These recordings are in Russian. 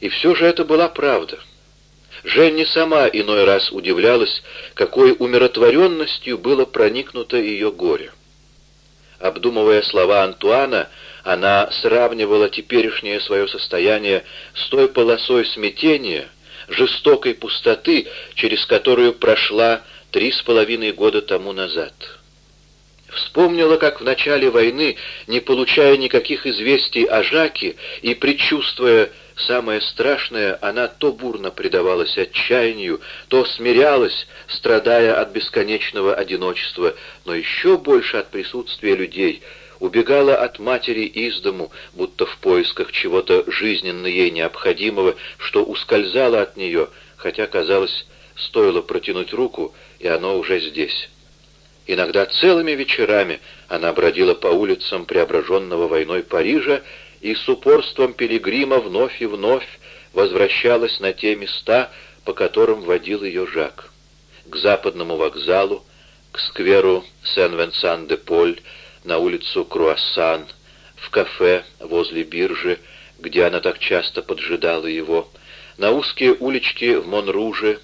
И все же это была правда. Женни сама иной раз удивлялась, какой умиротворенностью было проникнуто ее горе. Обдумывая слова Антуана, она сравнивала теперешнее свое состояние с той полосой смятения, жестокой пустоты, через которую прошла три с половиной года тому назад. Вспомнила, как в начале войны, не получая никаких известий о Жаке и предчувствуя самое страшное, она то бурно предавалась отчаянию, то смирялась, страдая от бесконечного одиночества, но еще больше от присутствия людей, убегала от матери из дому, будто в поисках чего-то жизненно ей необходимого, что ускользало от нее, хотя, казалось, стоило протянуть руку, и оно уже здесь. Иногда целыми вечерами она бродила по улицам преображенного войной Парижа и с упорством пилигрима вновь и вновь возвращалась на те места, по которым водил ее Жак. К западному вокзалу, к скверу Сен-Венсан-де-Поль, на улицу Круассан, в кафе возле биржи, где она так часто поджидала его, на узкие улички в Монруже,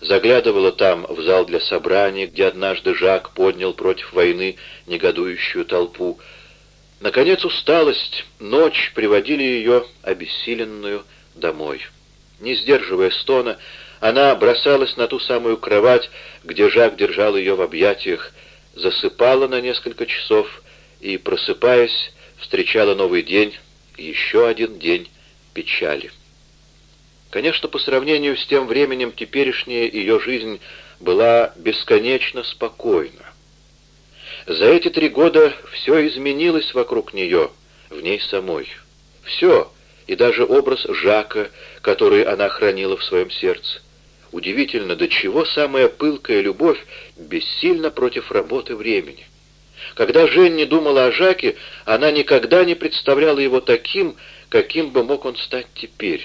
заглядывала там в зал для собраний, где однажды Жак поднял против войны негодующую толпу, Наконец усталость, ночь приводили ее, обессиленную, домой. Не сдерживая стона, она бросалась на ту самую кровать, где Жак держал ее в объятиях, засыпала на несколько часов и, просыпаясь, встречала новый день, еще один день печали. Конечно, по сравнению с тем временем, теперешняя ее жизнь была бесконечно спокойна. За эти три года все изменилось вокруг нее, в ней самой. Все, и даже образ Жака, который она хранила в своем сердце. Удивительно, до чего самая пылкая любовь бессильна против работы времени. Когда Женни думала о Жаке, она никогда не представляла его таким, каким бы мог он стать теперь.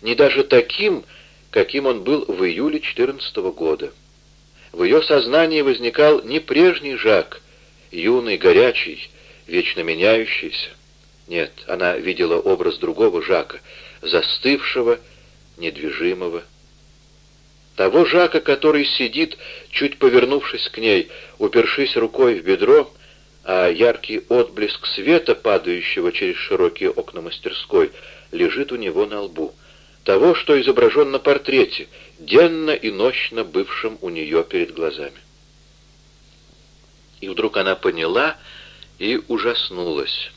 Не даже таким, каким он был в июле 14 года. В ее сознании возникал не прежний Жак, юный, горячий, вечно меняющийся. Нет, она видела образ другого Жака, застывшего, недвижимого. Того Жака, который сидит, чуть повернувшись к ней, упершись рукой в бедро, а яркий отблеск света, падающего через широкие окна мастерской, лежит у него на лбу. Того, что изображен на портрете, денно и нощно бывшем у нее перед глазами. И вдруг она поняла и ужаснулась.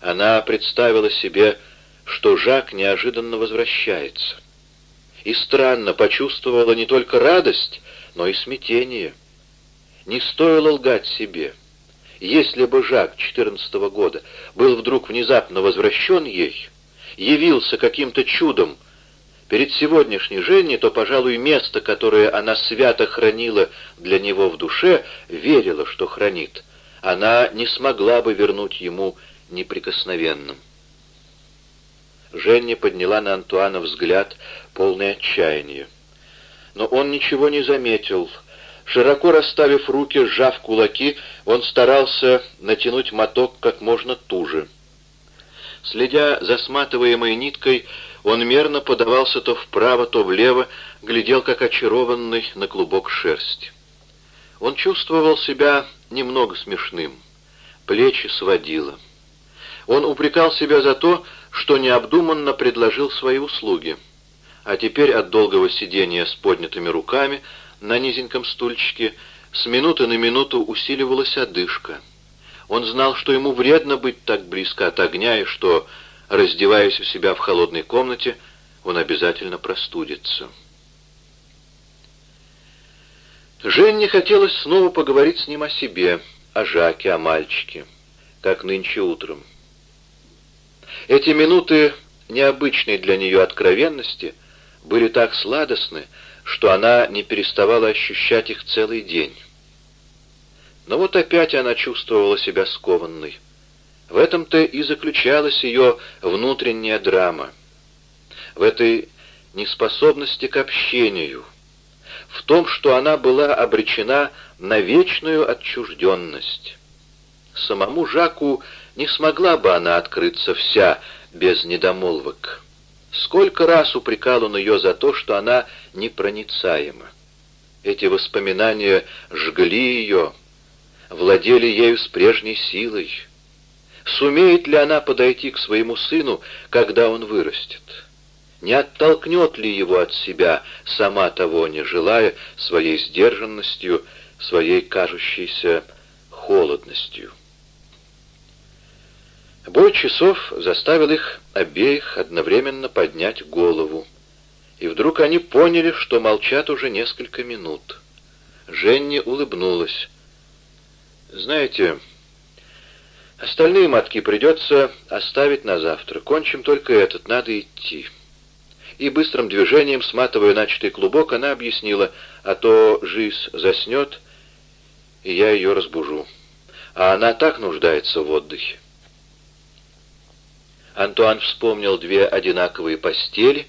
Она представила себе, что Жак неожиданно возвращается. И странно почувствовала не только радость, но и смятение. Не стоило лгать себе. Если бы Жак четырнадцатого года был вдруг внезапно возвращен ей, явился каким-то чудом перед сегодняшней Женей, то, пожалуй, место, которое она свято хранила для него в душе, верила, что хранит, она не смогла бы вернуть ему неприкосновенным. Женя подняла на Антуана взгляд, полный отчаяния. Но он ничего не заметил. Широко расставив руки, сжав кулаки, он старался натянуть моток как можно туже. Следя за сматываемой ниткой, он мерно подавался то вправо, то влево, глядел как очарованный на клубок шерсти. Он чувствовал себя немного смешным. Плечи сводило. Он упрекал себя за то, что необдуманно предложил свои услуги. А теперь от долгого сидения с поднятыми руками на низеньком стульчике с минуты на минуту усиливалась одышка. Он знал, что ему вредно быть так близко от огня, и что, раздеваясь у себя в холодной комнате, он обязательно простудится. Женне хотелось снова поговорить с ним о себе, о Жаке, о мальчике, как нынче утром. Эти минуты необычной для нее откровенности были так сладостны, что она не переставала ощущать их целый день. Но вот опять она чувствовала себя скованной. В этом-то и заключалась ее внутренняя драма. В этой неспособности к общению, в том, что она была обречена на вечную отчужденность. Самому Жаку не смогла бы она открыться вся без недомолвок. Сколько раз упрекал он ее за то, что она непроницаема. Эти воспоминания жгли ее, владели ею с прежней силой. Сумеет ли она подойти к своему сыну, когда он вырастет? Не оттолкнет ли его от себя, сама того не желая, своей сдержанностью, своей кажущейся холодностью? Бой часов заставил их обеих одновременно поднять голову. И вдруг они поняли, что молчат уже несколько минут. Женни улыбнулась. «Знаете, остальные матки придется оставить на завтра. Кончим только этот, надо идти». И быстрым движением, сматывая начатый клубок, она объяснила, а то Жиз заснет, и я ее разбужу. А она так нуждается в отдыхе. Антуан вспомнил две одинаковые постели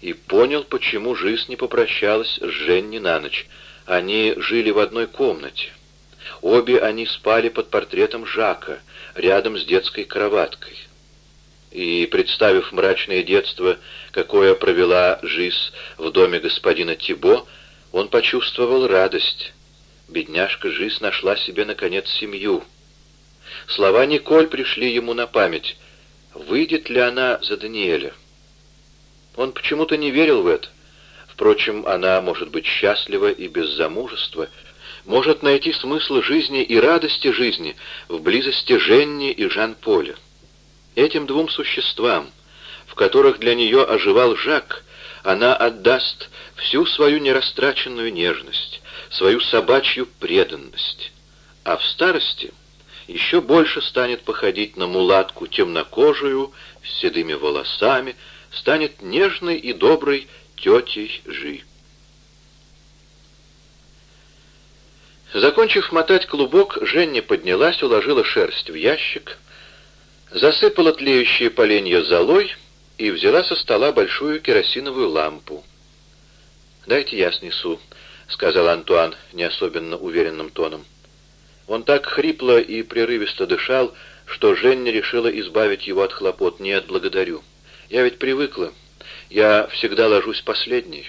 и понял, почему Жиз не попрощалась с Женни на ночь. Они жили в одной комнате. Обе они спали под портретом Жака, рядом с детской кроваткой. И, представив мрачное детство, какое провела Жиз в доме господина Тибо, он почувствовал радость. Бедняжка Жиз нашла себе, наконец, семью. Слова Николь пришли ему на память — выйдет ли она за Даниэля. Он почему-то не верил в это. Впрочем, она может быть счастлива и без замужества, может найти смысл жизни и радости жизни в близости Женни и Жан-Поля. Этим двум существам, в которых для нее оживал Жак, она отдаст всю свою нерастраченную нежность, свою собачью преданность. А в старости еще больше станет походить на мулатку темнокожую, с седыми волосами, станет нежной и доброй тетей Жи. Закончив мотать клубок, Женя поднялась, уложила шерсть в ящик, засыпала тлеющие поленья золой и взяла со стола большую керосиновую лампу. «Дайте я снесу», — сказал Антуан не особенно уверенным тоном. Он так хрипло и прерывисто дышал, что Женя решила избавить его от хлопот. «Нет, благодарю. Я ведь привыкла. Я всегда ложусь последней».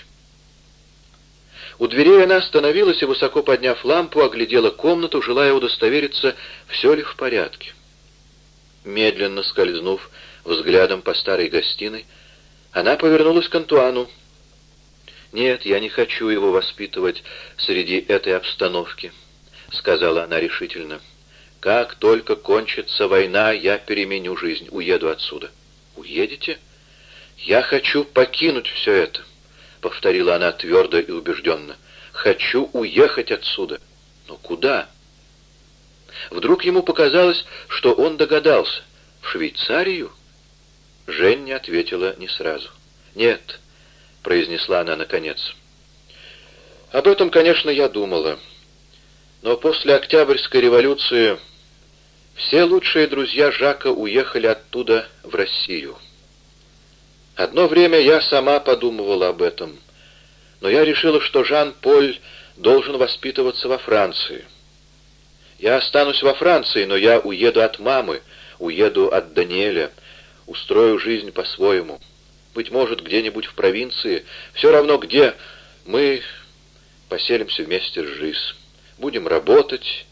У дверей она остановилась и, высоко подняв лампу, оглядела комнату, желая удостовериться, все ли в порядке. Медленно скользнув взглядом по старой гостиной, она повернулась к Антуану. «Нет, я не хочу его воспитывать среди этой обстановки». — сказала она решительно. «Как только кончится война, я переменю жизнь, уеду отсюда». «Уедете?» «Я хочу покинуть все это», — повторила она твердо и убежденно. «Хочу уехать отсюда». «Но куда?» Вдруг ему показалось, что он догадался. «В Швейцарию?» Женя ответила не сразу. «Нет», — произнесла она наконец. «Об этом, конечно, я думала». Но после Октябрьской революции все лучшие друзья Жака уехали оттуда в Россию. Одно время я сама подумывала об этом, но я решила, что Жан-Поль должен воспитываться во Франции. Я останусь во Франции, но я уеду от мамы, уеду от Даниэля, устрою жизнь по-своему. Быть может, где-нибудь в провинции, все равно где, мы поселимся вместе с Жиз будем работать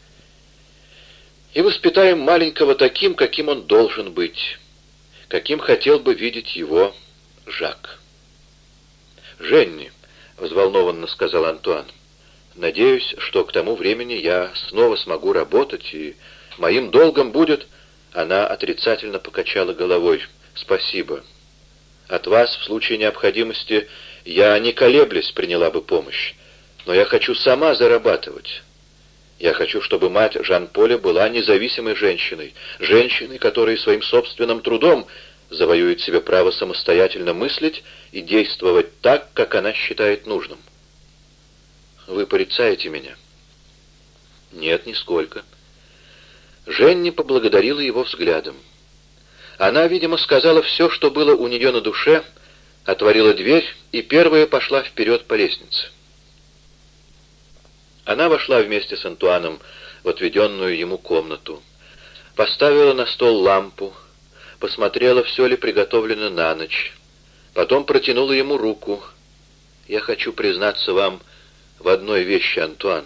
и воспитаем маленького таким, каким он должен быть, каким хотел бы видеть его Жак. «Женни», — взволнованно сказал Антуан, — «надеюсь, что к тому времени я снова смогу работать, и моим долгом будет...» Она отрицательно покачала головой. «Спасибо. От вас в случае необходимости я, не колеблясь, приняла бы помощь. Но я хочу сама зарабатывать. Я хочу, чтобы мать Жан-Поля была независимой женщиной, женщиной, которая своим собственным трудом завоюет себе право самостоятельно мыслить и действовать так, как она считает нужным. Вы порицаете меня? Нет, нисколько. Женни поблагодарила его взглядом. Она, видимо, сказала все, что было у нее на душе, отворила дверь и первая пошла вперед по лестнице. Она вошла вместе с Антуаном в отведенную ему комнату, поставила на стол лампу, посмотрела, все ли приготовлено на ночь, Потом протянула ему руку. «Я хочу признаться вам в одной вещи, Антуан».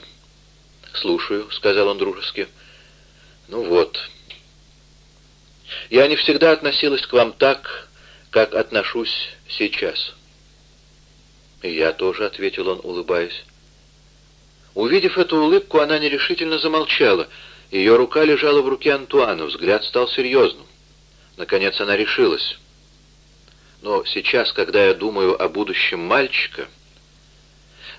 «Слушаю», — сказал он дружески. «Ну вот. Я не всегда относилась к вам так, как отношусь сейчас». «И я тоже», — ответил он, улыбаясь. Увидев эту улыбку, она нерешительно замолчала. Ее рука лежала в руке Антуана, взгляд стал серьезным. Наконец она решилась. «Но сейчас, когда я думаю о будущем мальчика...»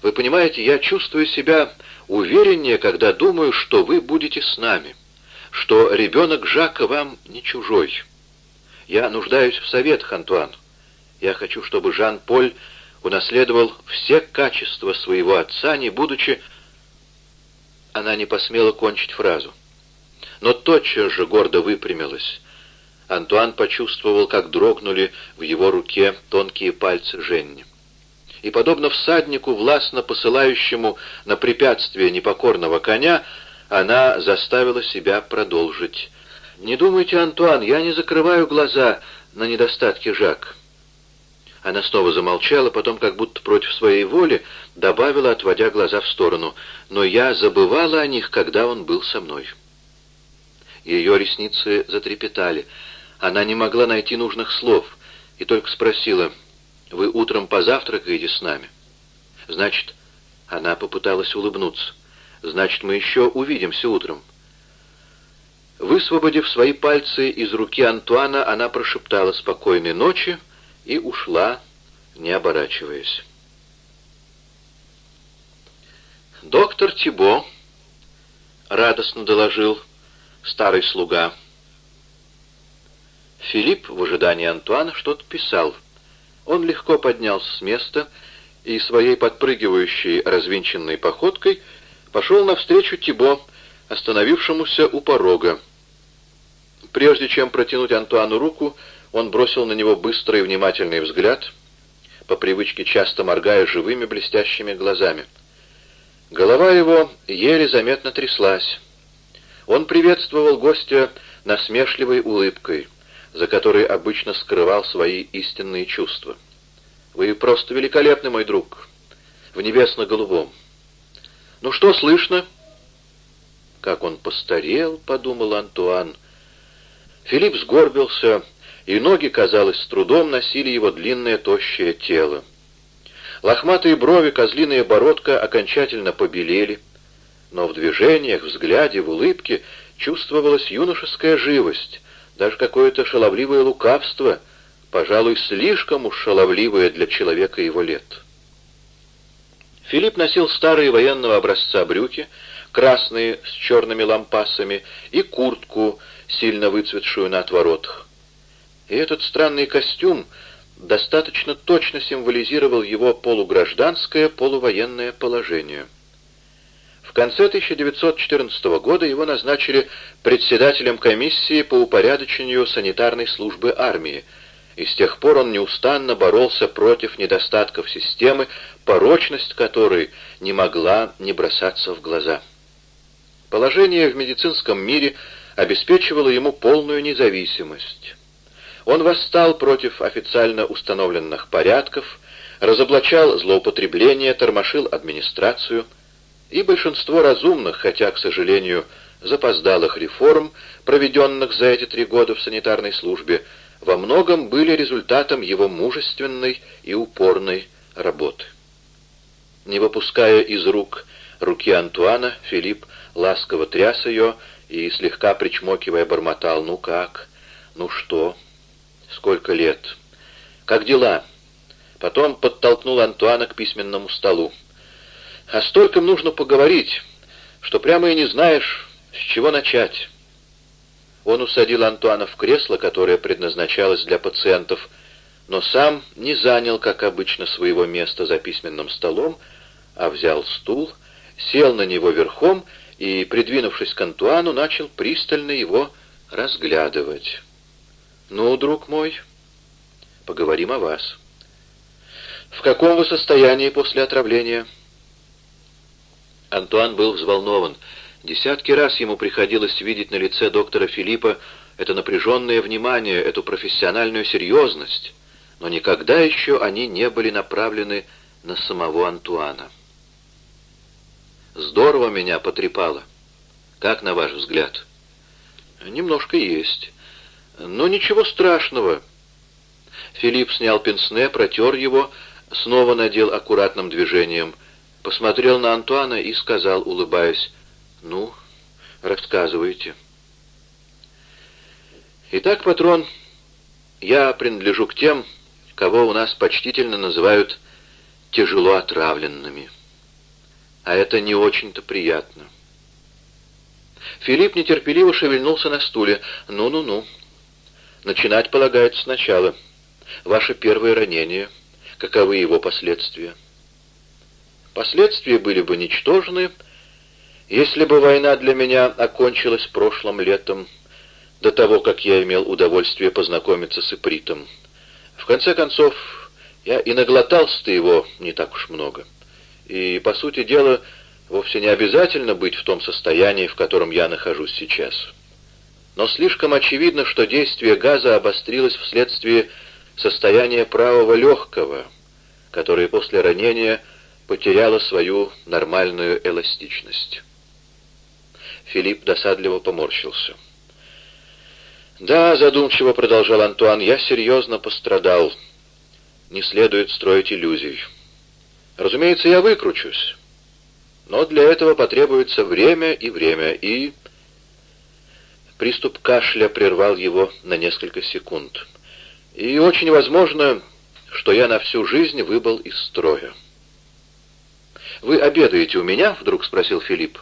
«Вы понимаете, я чувствую себя увереннее, когда думаю, что вы будете с нами, что ребенок Жака вам не чужой. Я нуждаюсь в советах, Антуан. Я хочу, чтобы Жан-Поль унаследовал все качества своего отца, не будучи она не посмела кончить фразу. Но тотчас же гордо выпрямилась. Антуан почувствовал, как дрогнули в его руке тонкие пальцы Женни. И, подобно всаднику, властно посылающему на препятствие непокорного коня, она заставила себя продолжить. «Не думайте, Антуан, я не закрываю глаза на недостатки Жак. Она снова замолчала, потом, как будто против своей воли, добавила, отводя глаза в сторону. «Но я забывала о них, когда он был со мной». Ее ресницы затрепетали. Она не могла найти нужных слов и только спросила, «Вы утром позавтракаете с нами?» «Значит...» Она попыталась улыбнуться. «Значит, мы еще увидимся утром». Высвободив свои пальцы из руки Антуана, она прошептала «Спокойной ночи» и ушла, не оборачиваясь. «Доктор Тибо», — радостно доложил старый слуга. Филипп в ожидании Антуана что-то писал. Он легко поднялся с места и своей подпрыгивающей развинченной походкой пошел навстречу Тибо, остановившемуся у порога. Прежде чем протянуть Антуану руку, он бросил на него быстрый и внимательный взгляд, по привычке часто моргая живыми блестящими глазами. Голова его еле заметно тряслась. Он приветствовал гостя насмешливой улыбкой, за которой обычно скрывал свои истинные чувства. «Вы просто великолепны, мой друг, в небесно-голубом. Ну что слышно?» «Как он постарел», — подумал Антуан. Филипп сгорбился, — и ноги, казалось, с трудом носили его длинное тощее тело. Лохматые брови, козлиная бородка окончательно побелели, но в движениях, взгляде, в улыбке чувствовалась юношеская живость, даже какое-то шаловливое лукавство, пожалуй, слишком уж шаловливое для человека его лет. Филипп носил старые военного образца брюки, красные с черными лампасами, и куртку, сильно выцветшую на отворотах. И этот странный костюм достаточно точно символизировал его полугражданское, полувоенное положение. Конце 1914 года его назначили председателем комиссии по упорядочению санитарной службы армии, и с тех пор он неустанно боролся против недостатков системы, порочность которой не могла не бросаться в глаза. Положение в медицинском мире обеспечивало ему полную независимость. Он восстал против официально установленных порядков, разоблачал злоупотребления, тормошил администрацию, и большинство разумных, хотя, к сожалению, запоздалых реформ, проведенных за эти три года в санитарной службе, во многом были результатом его мужественной и упорной работы. Не выпуская из рук руки Антуана, Филипп ласково тряс ее и, слегка причмокивая, бормотал «Ну как? Ну что?» Сколько лет? Как дела? Потом подтолкнул Антуана к письменному столу. А столько нужно поговорить, что прямо и не знаешь, с чего начать. Он усадил Антуана в кресло, которое предназначалось для пациентов, но сам не занял, как обычно, своего места за письменным столом, а взял стул, сел на него верхом и, придвинувшись к Антуану, начал пристально его разглядывать. «Ну, друг мой, поговорим о вас. В каком вы состоянии после отравления?» Антуан был взволнован. Десятки раз ему приходилось видеть на лице доктора Филиппа это напряженное внимание, эту профессиональную серьезность. но никогда еще они не были направлены на самого Антуана. Здорово меня потрепало. Как на ваш взгляд? Немножко есть. Но ничего страшного. Филипп снял пенсне, протер его, снова надел аккуратным движением, посмотрел на Антуана и сказал, улыбаясь, «Ну, рассказывайте». «Итак, патрон, я принадлежу к тем, кого у нас почтительно называют тяжело отравленными. А это не очень-то приятно». Филипп нетерпеливо шевельнулся на стуле. «Ну-ну-ну. Начинать полагается сначала. Ваше первое ранение. Каковы его последствия?» Последствия были бы ничтожны, если бы война для меня окончилась прошлым летом, до того, как я имел удовольствие познакомиться с Ипритом. В конце концов, я и наглотался-то его не так уж много. И, по сути дела, вовсе не обязательно быть в том состоянии, в котором я нахожусь сейчас. Но слишком очевидно, что действие газа обострилось вследствие состояния правого легкого, которое после ранения потеряло свою нормальную эластичность. Филипп досадливо поморщился. «Да», — задумчиво продолжал Антуан, — «я серьезно пострадал. Не следует строить иллюзий. Разумеется, я выкручусь. Но для этого потребуется время и время, и...» Приступ кашля прервал его на несколько секунд. «И очень возможно, что я на всю жизнь выбыл из строя». «Вы обедаете у меня?» — вдруг спросил Филипп.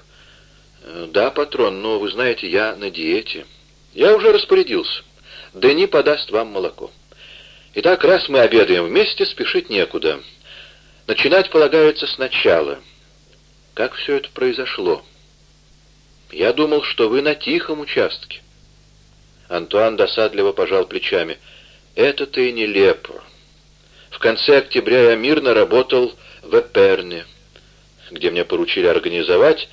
«Да, патрон, но, вы знаете, я на диете». «Я уже распорядился. Дени подаст вам молоко». «Итак, раз мы обедаем вместе, спешить некуда. Начинать полагается сначала». Как все это произошло? Я думал, что вы на тихом участке. Антуан досадливо пожал плечами. Это-то и нелепо. В конце октября я мирно работал в Эперне, где мне поручили организовать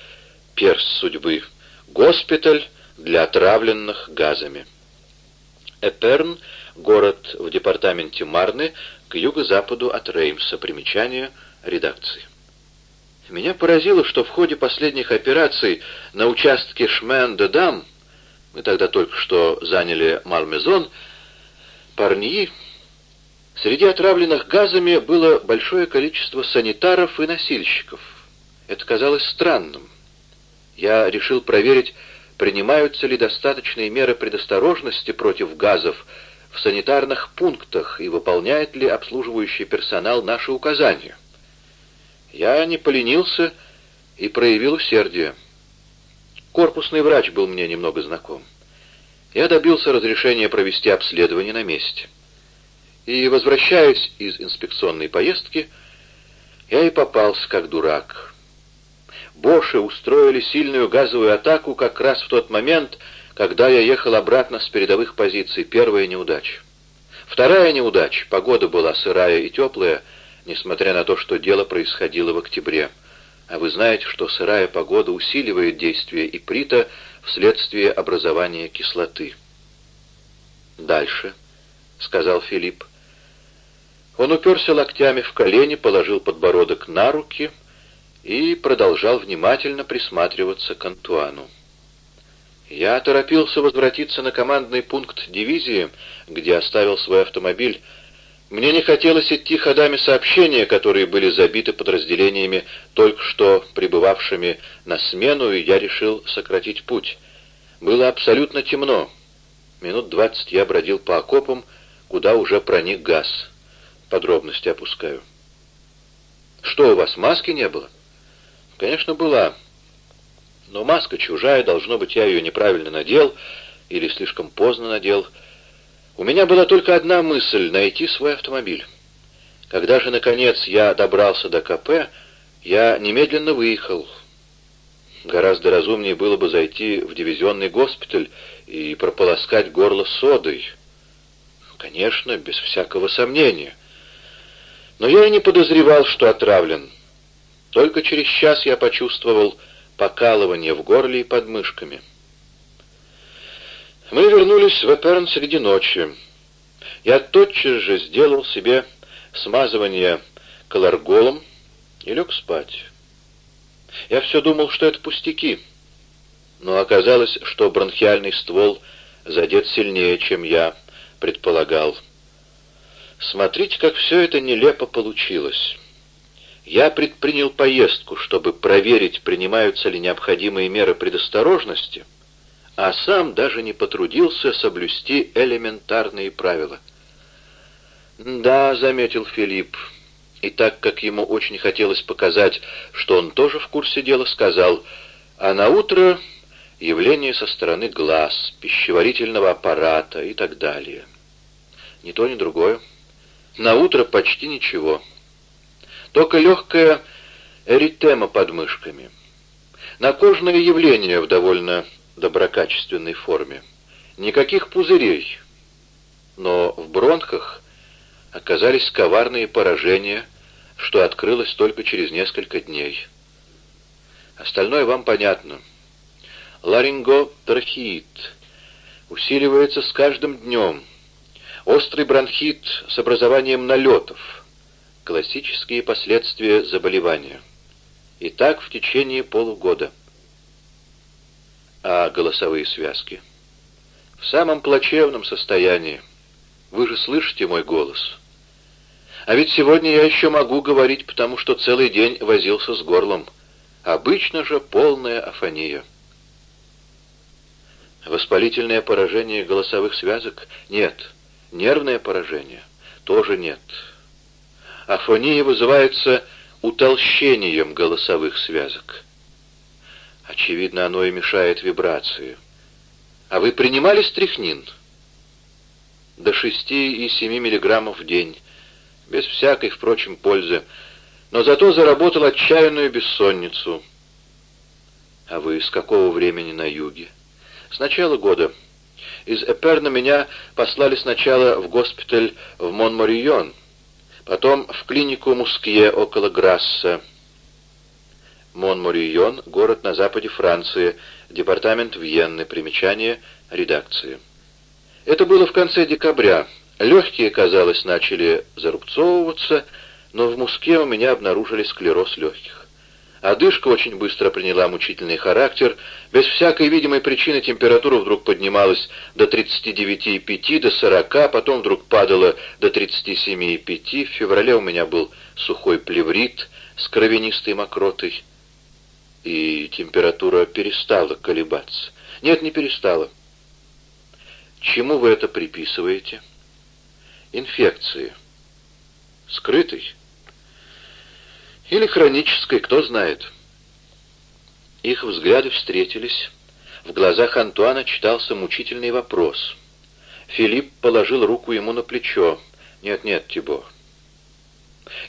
перс судьбы, госпиталь для отравленных газами. Эперн — город в департаменте Марны к юго-западу от Реймса. Примечание редакции. Меня поразило, что в ходе последних операций на участке Шмен-де-Дам, мы тогда только что заняли Мальмезон, Парньи, среди отравленных газами было большое количество санитаров и носильщиков. Это казалось странным. Я решил проверить, принимаются ли достаточные меры предосторожности против газов в санитарных пунктах и выполняет ли обслуживающий персонал наши указания. Я не поленился и проявил усердие. Корпусный врач был мне немного знаком. Я добился разрешения провести обследование на месте. И, возвращаясь из инспекционной поездки, я и попался как дурак. Боши устроили сильную газовую атаку как раз в тот момент, когда я ехал обратно с передовых позиций. Первая неудача. Вторая неудача, погода была сырая и теплая, несмотря на то, что дело происходило в октябре. А вы знаете, что сырая погода усиливает действие иприта вследствие образования кислоты. «Дальше», — сказал Филипп. Он уперся локтями в колени, положил подбородок на руки и продолжал внимательно присматриваться к Антуану. Я торопился возвратиться на командный пункт дивизии, где оставил свой автомобиль, мне не хотелось идти ходами сообщения, которые были забиты подразделениями, только что прибывавшими на смену, и я решил сократить путь. Было абсолютно темно. Минут двадцать я бродил по окопам, куда уже проник газ. Подробности опускаю. Что, у вас маски не было? Конечно, была. Но маска чужая, должно быть, я ее неправильно надел или слишком поздно надел. У меня была только одна мысль — найти свой автомобиль. Когда же, наконец, я добрался до КП, я немедленно выехал. Гораздо разумнее было бы зайти в дивизионный госпиталь и прополоскать горло содой. Конечно, без всякого сомнения. Но я и не подозревал, что отравлен. Только через час я почувствовал покалывание в горле и подмышками. Мы вернулись в Эперн среди ночи. Я тотчас же сделал себе смазывание колорголом и лег спать. Я все думал, что это пустяки, но оказалось, что бронхиальный ствол задет сильнее, чем я предполагал. Смотрите, как все это нелепо получилось. Я предпринял поездку, чтобы проверить, принимаются ли необходимые меры предосторожности, а сам даже не потрудился соблюсти элементарные правила. «Да», — заметил Филипп, и так как ему очень хотелось показать, что он тоже в курсе дела, сказал, «А на утро явление со стороны глаз, пищеварительного аппарата и так далее. Ни то, ни другое. На утро почти ничего. Только легкая эритема под мышками. Накожное явление в довольно доброкачественной форме. Никаких пузырей. Но в бронхах оказались коварные поражения, что открылось только через несколько дней. Остальное вам понятно. Ларинготрахеит усиливается с каждым днем. Острый бронхит с образованием налетов. Классические последствия заболевания. И так в течение полугода. А голосовые связки? В самом плачевном состоянии. Вы же слышите мой голос? А ведь сегодня я еще могу говорить, потому что целый день возился с горлом. Обычно же полная афония. Воспалительное поражение голосовых связок? Нет. Нервное поражение? Тоже нет. Афония вызывается утолщением голосовых связок. Очевидно, оно и мешает вибрации. А вы принимали стрихнин? До 6 и 7 миллиграммов в день без всякой, впрочем, пользы, но зато заработал отчаянную бессонницу. А вы с какого времени на юге? С начала года. Из Эперна меня послали сначала в госпиталь в Монморион, потом в клинику Мускье около Грасса. Монморион — город на западе Франции, департамент Вьенны, примечание редакции. Это было в конце декабря, Легкие, казалось, начали зарубцовываться, но в муске у меня обнаружили склероз легких. Одышка очень быстро приняла мучительный характер. Без всякой видимой причины температура вдруг поднималась до 39,5, до 40, потом вдруг падала до 37,5. В феврале у меня был сухой плеврит с кровянистой мокротой. И температура перестала колебаться. Нет, не перестала. Чему вы это приписываете? — инфекции. Скрытой? Или хронической, кто знает. Их взгляды встретились. В глазах Антуана читался мучительный вопрос. Филипп положил руку ему на плечо. «Нет, нет, Тибо.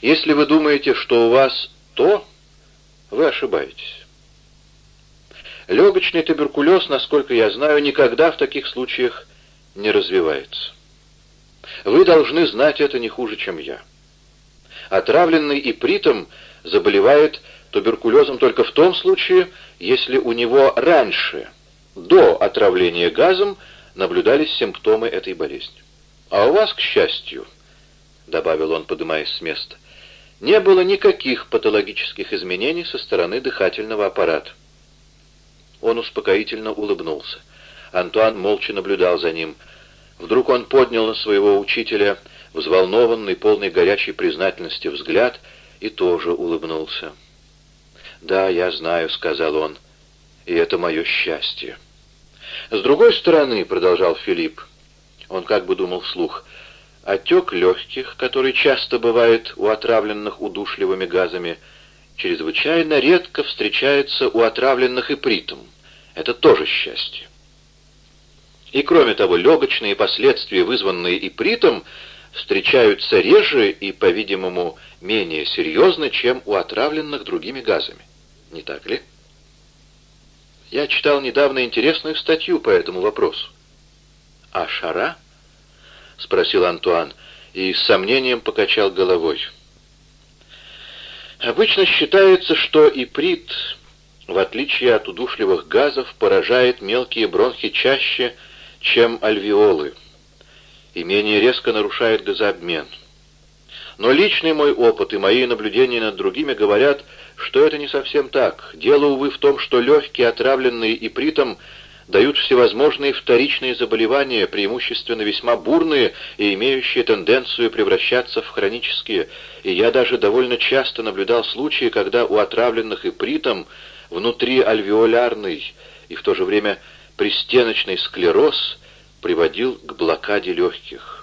Если вы думаете, что у вас то, вы ошибаетесь. Легочный туберкулез, насколько я знаю, никогда в таких случаях не развивается. Вы должны знать это не хуже, чем я. Отравленный ипритом заболевает туберкулезом только в том случае, если у него раньше, до отравления газом, наблюдались симптомы этой болезни. А у вас, к счастью, — добавил он, поднимаясь с места, — не было никаких патологических изменений со стороны дыхательного аппарата. Он успокоительно улыбнулся. Антуан молча наблюдал за ним — Вдруг он поднял на своего учителя взволнованный, полный горячей признательности взгляд и тоже улыбнулся. «Да, я знаю», — сказал он, — «и это мое счастье». «С другой стороны», — продолжал Филипп, он как бы думал вслух, — «отек легких, который часто бывает у отравленных удушливыми газами, чрезвычайно редко встречается у отравленных ипритом. Это тоже счастье». И кроме того, легочные последствия, вызванные ипритом, встречаются реже и, по-видимому, менее серьезно, чем у отравленных другими газами. Не так ли? Я читал недавно интересную статью по этому вопросу. «А шара?» — спросил Антуан и с сомнением покачал головой. Обычно считается, что иприт, в отличие от удушливых газов, поражает мелкие бронхи чаще, чем альвеолы. и менее резко нарушает газообмен. Но личный мой опыт и мои наблюдения над другими говорят, что это не совсем так. Дело, увы, в том, что легкие, отравленные ипритом, дают всевозможные вторичные заболевания, преимущественно весьма бурные и имеющие тенденцию превращаться в хронические, и я даже довольно часто наблюдал случаи, когда у отравленных ипритом внутри альвеолярный и в то же время пристеночный склероз приводил к блокаде легких.